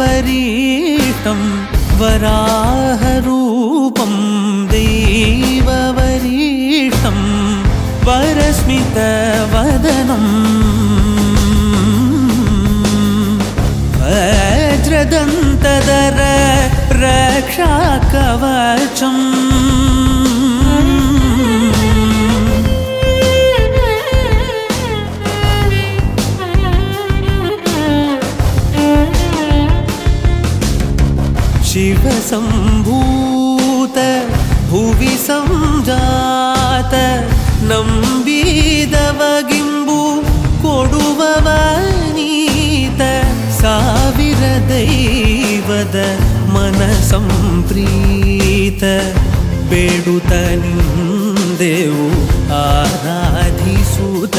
देववरीष्टं वराहरूपं देववरीष्टं वरस्मितवदनम् वज्रदन्तदर रक्षाकवचम् शिवसम्भूत भुवि सञ्जात नम्बीदवगिम्बु कोडुववनीत साविरदैवद मनसम्प्रीत बेडुतनिन्देवु आराधिसुत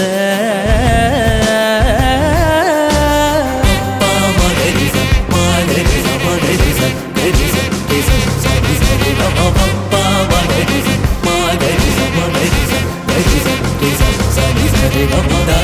de la.